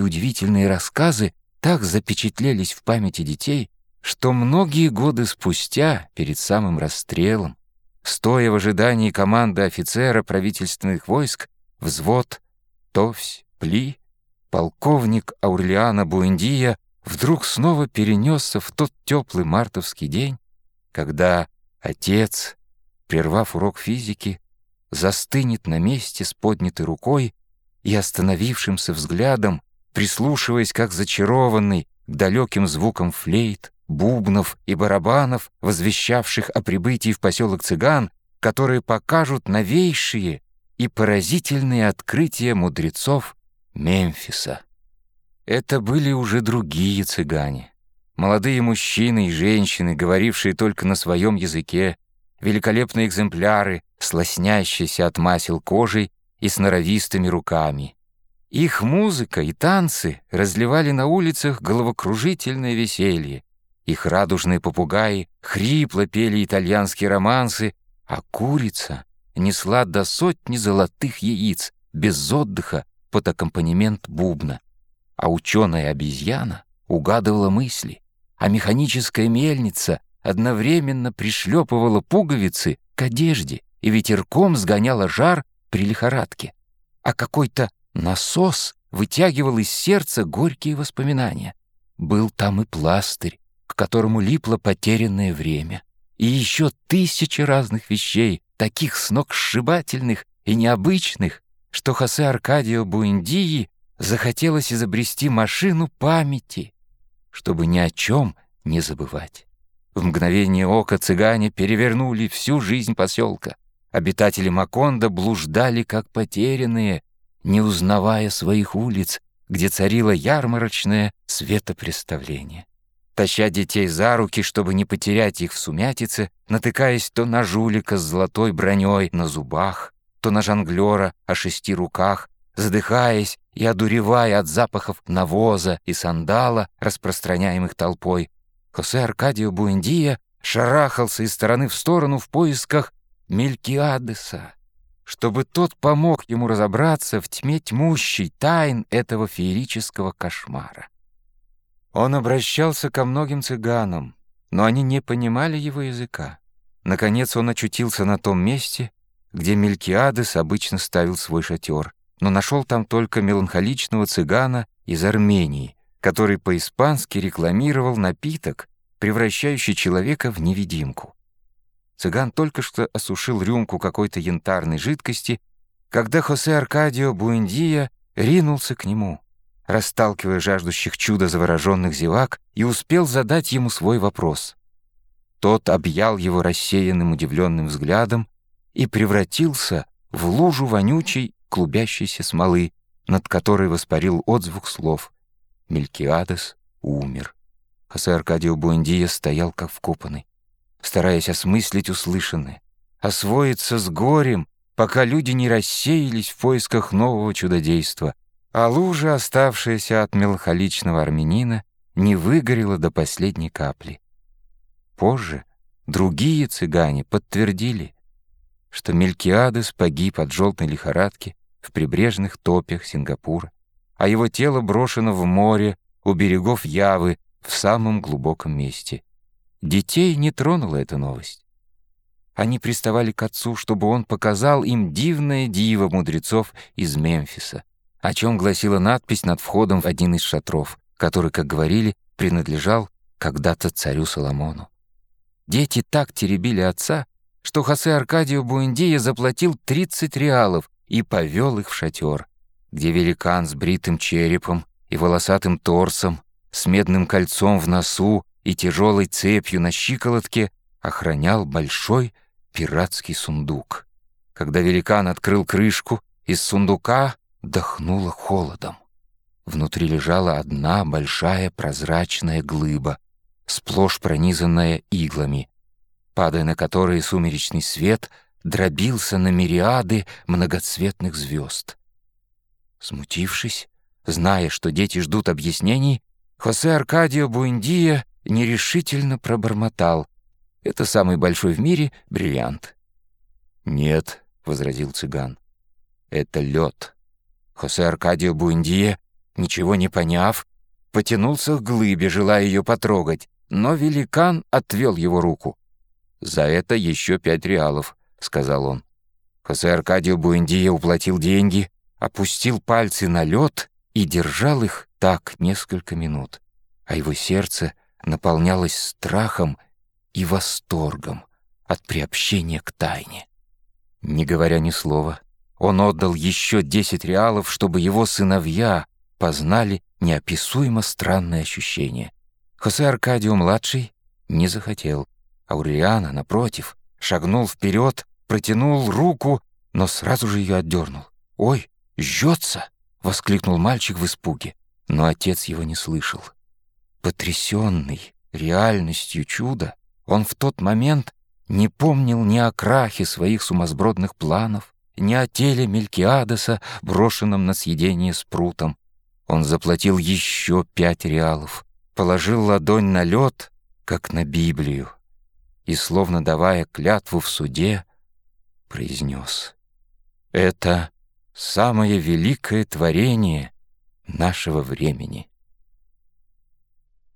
эти удивительные рассказы так запечатлелись в памяти детей, что многие годы спустя, перед самым расстрелом, стоя в ожидании команды офицера правительственных войск, взвод Товсь, Пли, полковник Аурлиана Буэндия вдруг снова перенесся в тот теплый мартовский день, когда отец, прервав урок физики, застынет на месте с поднятой рукой и остановившимся взглядом, прислушиваясь как зачарованный к далеким звукам флейт, бубнов и барабанов, возвещавших о прибытии в поселок цыган, которые покажут новейшие и поразительные открытия мудрецов Мемфиса. Это были уже другие цыгане. Молодые мужчины и женщины, говорившие только на своем языке, великолепные экземпляры, слоснящиеся от масел кожей и с норовистыми руками. Их музыка и танцы разливали на улицах головокружительное веселье. Их радужные попугаи хрипло пели итальянские романсы, а курица несла до сотни золотых яиц без отдыха под аккомпанемент бубна. А ученая обезьяна угадывала мысли, а механическая мельница одновременно пришлепывала пуговицы к одежде и ветерком сгоняла жар при лихорадке. А какой-то насос вытягивал из сердца горькие воспоминания. Был там и пластырь, к которому липло потерянное время. И еще тысячи разных вещей, таких сногсшибательных и необычных, что Хосе Аркадио Буэндии захотелось изобрести машину памяти, чтобы ни о чем не забывать. В мгновение ока цыгане перевернули всю жизнь поселка. Обитатели Маконда блуждали как потерянные, не узнавая своих улиц, где царило ярмарочное светопреставление. Таща детей за руки, чтобы не потерять их в сумятице, натыкаясь то на жулика с золотой броней на зубах, то на жонглера о шести руках, задыхаясь и одуревая от запахов навоза и сандала, распространяемых толпой, Хосе Аркадио Буэндия шарахался из стороны в сторону в поисках Мелькиадеса, чтобы тот помог ему разобраться в тьме тьмущей тайн этого феерического кошмара. Он обращался ко многим цыганам, но они не понимали его языка. Наконец он очутился на том месте, где Мелькиадес обычно ставил свой шатер, но нашел там только меланхоличного цыгана из Армении, который по-испански рекламировал напиток, превращающий человека в невидимку. Цыган только что осушил рюмку какой-то янтарной жидкости, когда Хосе Аркадио Буэндия ринулся к нему, расталкивая жаждущих чуда завороженных зевак, и успел задать ему свой вопрос. Тот объял его рассеянным удивленным взглядом и превратился в лужу вонючей клубящейся смолы, над которой воспарил отзвук слов «Мелькиадес умер». Хосе Аркадио Буэндия стоял как вкопанный, стараясь осмыслить услышанное, освоиться с горем, пока люди не рассеялись в поисках нового чудодейства, а лужа, оставшаяся от меланхоличного армянина, не выгорела до последней капли. Позже другие цыгане подтвердили, что Мелькиадес погиб от желтой лихорадки в прибрежных топях Сингапура, а его тело брошено в море у берегов Явы в самом глубоком месте. Детей не тронула эта новость. Они приставали к отцу, чтобы он показал им дивное диво мудрецов из Мемфиса, о чем гласила надпись над входом в один из шатров, который, как говорили, принадлежал когда-то царю Соломону. Дети так теребили отца, что Хосе Аркадио Буэндия заплатил 30 реалов и повел их в шатер, где великан с бритым черепом и волосатым торсом, с медным кольцом в носу и тяжелой цепью на щиколотке охранял большой пиратский сундук. Когда великан открыл крышку, из сундука дохнуло холодом. Внутри лежала одна большая прозрачная глыба, сплошь пронизанная иглами, падая на которые сумеречный свет дробился на мириады многоцветных звезд. Смутившись, зная, что дети ждут объяснений, Хосе Аркадио Буэндия нерешительно пробормотал. «Это самый большой в мире бриллиант». «Нет», — возразил цыган, — «это лед». Хосе Аркадио Буэндия ничего не поняв, потянулся к глыбе, желая ее потрогать, но великан отвел его руку. «За это еще пять реалов», — сказал он. Хосе Аркадио Буэндия уплатил деньги, опустил пальцы на лед и держал их так несколько минут, а его сердце наполнялось страхом и восторгом от приобщения к тайне. Не говоря ни слова, он отдал еще десять реалов, чтобы его сыновья познали неописуемо странное ощущение. Хосе Аркадио-младший не захотел. Аурелиана, напротив, шагнул вперед, протянул руку, но сразу же ее отдернул. «Ой, жжется!» — воскликнул мальчик в испуге. Но отец его не слышал. Потрясенный реальностью чуда, он в тот момент не помнил ни о крахе своих сумасбродных планов, ни о теле Мелькиадеса, брошенном на съедение спрутом. Он заплатил еще пять реалов, положил ладонь на лед, как на Библию, и, словно давая клятву в суде, произнес «Это самое великое творение нашего времени».